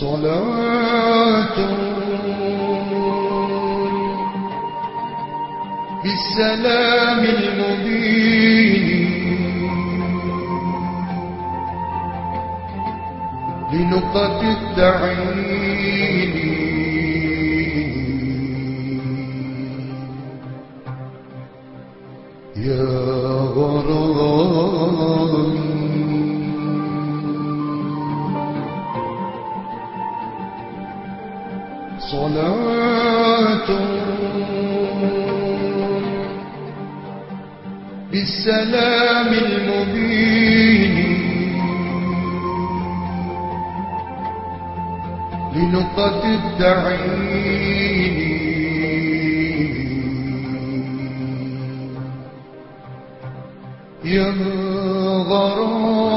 صلاة بالسلام المبين. لنقطة التعيين. صلاة بالسلام المبين لنقطة يا غرام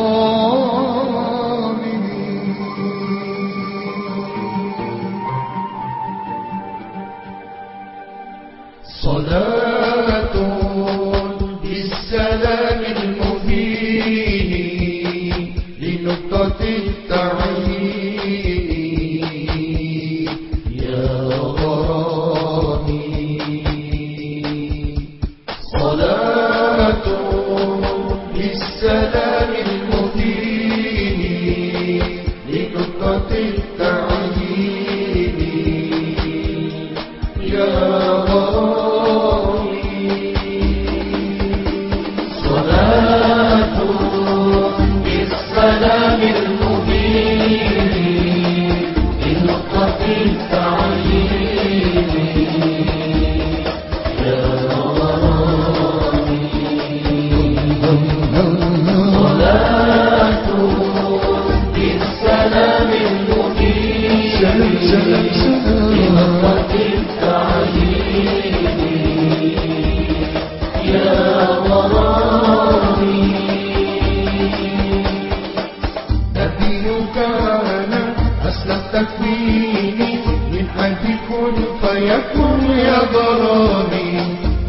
فيكن فيكن يا ضراني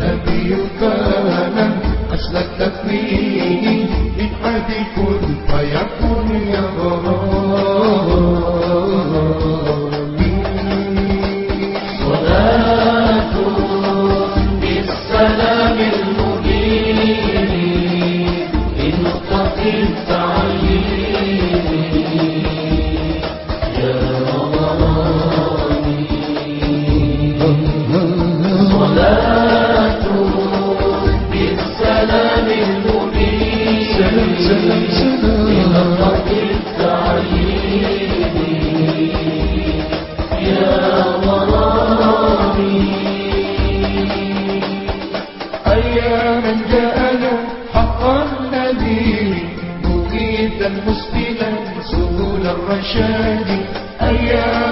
نبيك أنا اسلكت فيه من أحد كن فيكن يا ضراني مسبلا سهول الرشاد. أيام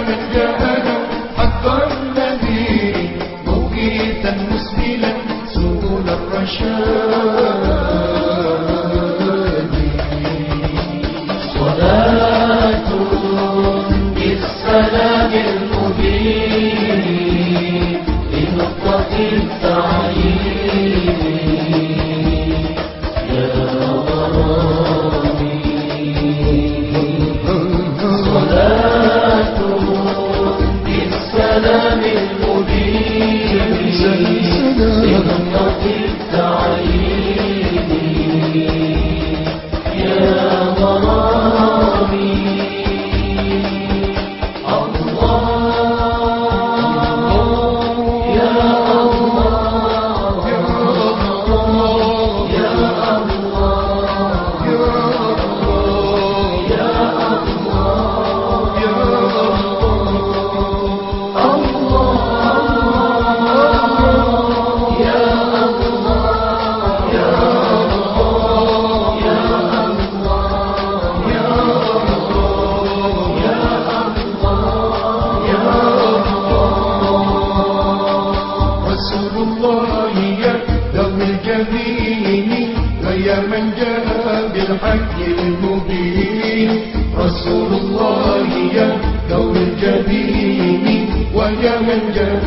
yang menjadi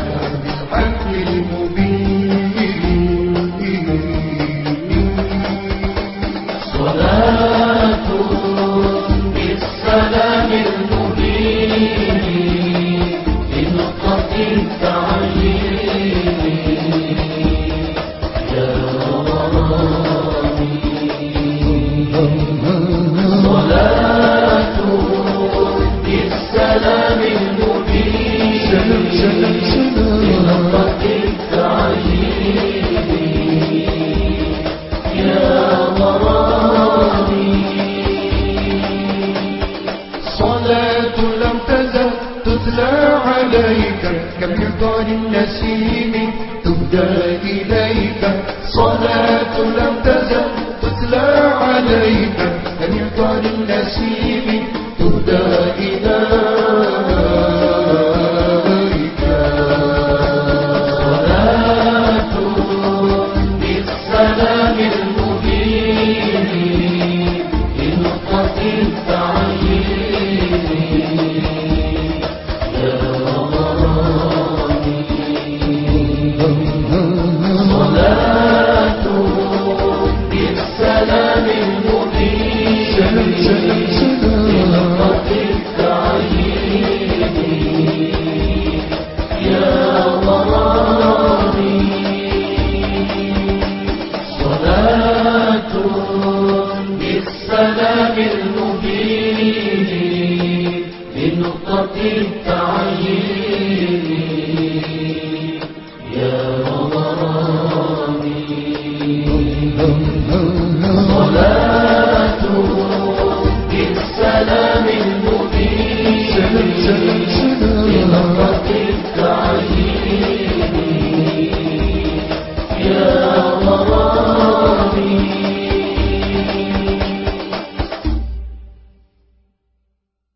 لبيك كبرضان النسيم تهدى إليك. صلاة لم تزل تتلى عليك كبرضان النسيم